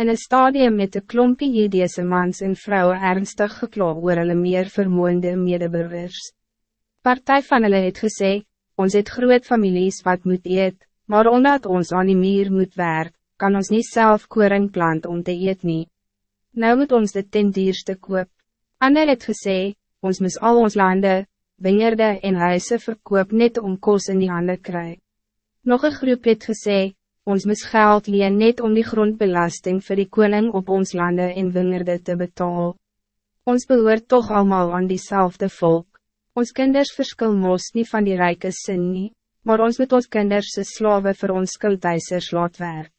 In een stadium met de klompie Judese mans en vrouwen ernstig gekla oor hulle meer vermoeinde medeburgers. Partij van hulle het gesê, ons het groot families wat moet eet, maar omdat ons aan die meer moet werk, kan ons niet zelf koring plant om te eet nie. Nou moet ons dit ten dierste koop. Ander het gesê, ons moet al ons landen, wingerde en huise verkoop net om kos in die handen kry. Nog een groep het gesê, ons moet geld leen net om die grondbelasting voor die koning op ons landen en wingerde te betalen. Ons behoort toch allemaal aan diezelfde volk. Ons kinders verskil mos niet van die rijke sin nie, maar ons moet ons kinders se slawe vir ons skuldhuisers laat werk.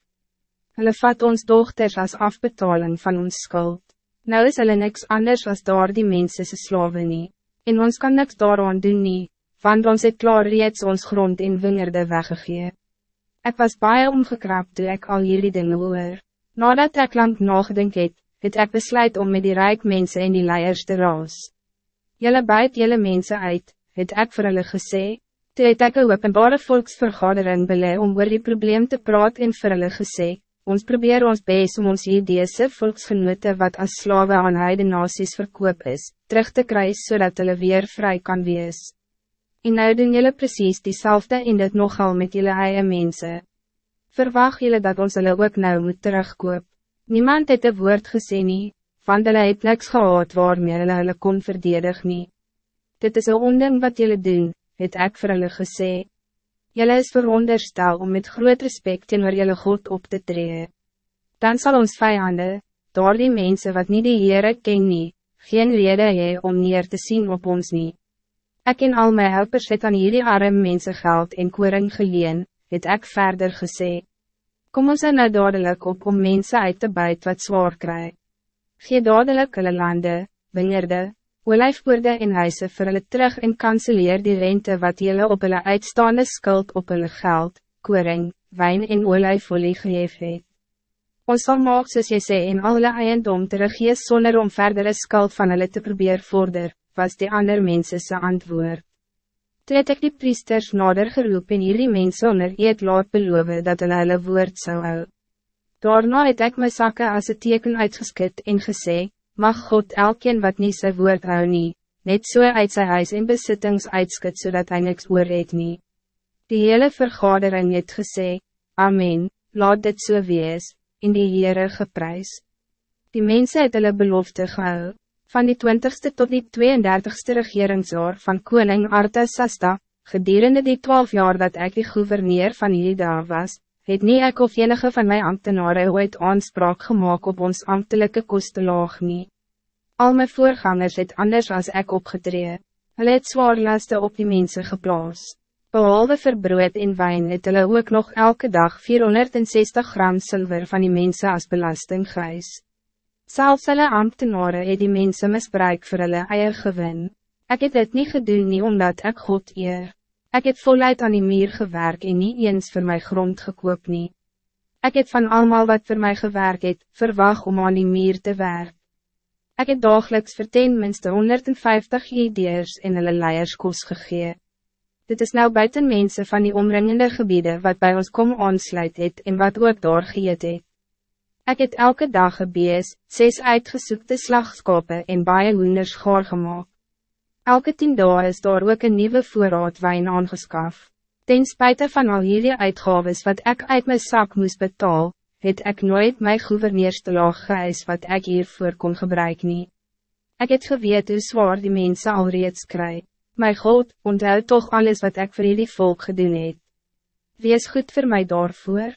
Hulle vat ons dochters als afbetaling van ons skuld. Nou is hulle niks anders als daar die mense se slawe nie en ons kan niks daaraan doen nie, want ons het klaar reeds ons grond en wingerde weggegee. Ik was baie omgekrap toe ek al hierdie dinge hoor. Nadat ek lang nagedink het, het ek besluit om met die rijk mensen en die leiers te raas. Jelle buit jelle mensen uit, het ek vir hulle gesê, toe het ek een openbare volksvergadering beleid om oor die probleem te praat en vir hulle gesê, ons probeer ons best om ons ideese volksgenote wat als slawe aan heide nasies verkoop is, terug te krijgen zodat hulle weer vrij kan wees. En nou doen jullie precies diezelfde en dit nogal met jullie eie mensen. Verwacht jullie dat ons hulle ook nou moet terugkoop. Niemand het een woord gesê nie, want hulle het niks gehad waarmee hulle hulle kon verdedig nie. Dit is een onding wat jullie doen, het ek vir hulle gesê. Jelle is veronderstel om met groot respect teenoor jelle God op te treden. Dan zal ons vijanden, door die mensen wat niet de Heere ken nie, geen reden hee om neer te zien op ons nie. Ek en al my helpers het aan hierdie arme mensen geld en koring geleen, het ek verder gesê. Kom ons er nou dadelijk op om mensen uit te buit wat zwaar krijg. Gee dadelijk hulle lande, wingerde, olijfboorde en huise vir hulle terug en kanseleer die rente wat julle op hulle uitstaande skuld op hulle geld, koring, wijn en olijfolie geef het. Ons sal maak soos jy sê en al hulle eiendom teruggees sonder om verdere skuld van hulle te probeer vorder, was die ander mense se antwoord. Toe het ek die priesters nader geroep en hierdie mense onder eet laat beloof dat hulle hulle woord zou hou. Daarna het ek my sakke as een teken uitgeskit en gesê, mag God elkeen wat niet zijn woord hou nie, net so uit sy huis en besittings uitskit zodat hij niks oor het nie. Die hele vergadering het gesê, Amen, laat dit so wees, in die Heere geprys. Die mensen het hulle belofte gehou, van die 20ste tot die 32ste regeringsjaar van koning Artasasta, gedurende die 12 jaar dat ik die gouverneur van Juda was, het nie ek of enige van my ambtenaren ooit aanspraak gemaakt op ons ambtelijke kostelaag nie. Al my voorgangers het anders als ik opgetree. Hulle het zwaar laste op die mensen geplaas. Behalve vir brood en wijn het hulle ook nog elke dag 460 gram zilver van die mensen als belasting geis. Selfs hulle ambtenaren het die mensen misbruik vir hulle eie gewin. Ek het dit nie gedoen nie omdat ik God eer. Ik heb voluit aan die meer gewerkt en niet eens voor mijn grond gekoop nie. Ik heb van allemaal wat voor mij gewerkt het, verwacht om aan die meer te werken. Ik heb dagelijks voor ten minste 150 ideeërs in hulle leierskos gegee. Dit is nou buiten mensen van die omringende gebieden wat bij ons kom aansluit het en wat ook doorgeet het. Ik heb elke dag gebees, zes uitgezoekte slagskopen en baie hoenders gaar gemaakt. Elke tien dagen is daar ook een nieuwe voorraad wijn aangeskaf. Ten spijt van al hierdie uitgaves wat ik uit mijn zak moest betalen, het ik nooit mijn gouverneerste laag geëis wat ik hiervoor kon gebruiken. Ek het geweet hoe zwaar die mensen al reeds kry. My God, onthou toch alles wat ik voor jullie volk gedoen het. Wie is goed voor mij daarvoor?